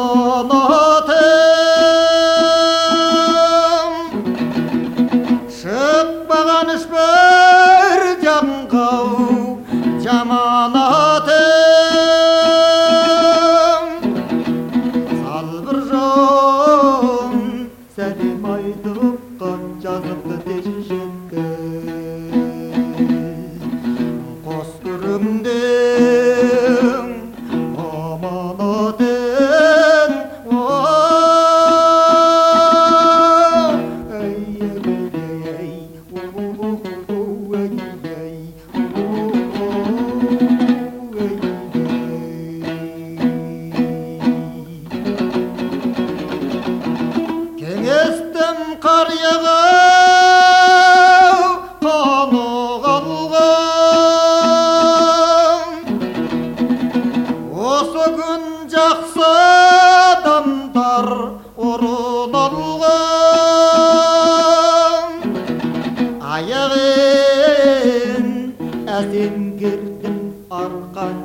anlatım Çıkmagan iş bir cankav camanatım Sal bir jon selim aydıp kan cazıp қарияға қаны қалған осы күн жақсы адамдар орын алған аяғын әсем кердім арқан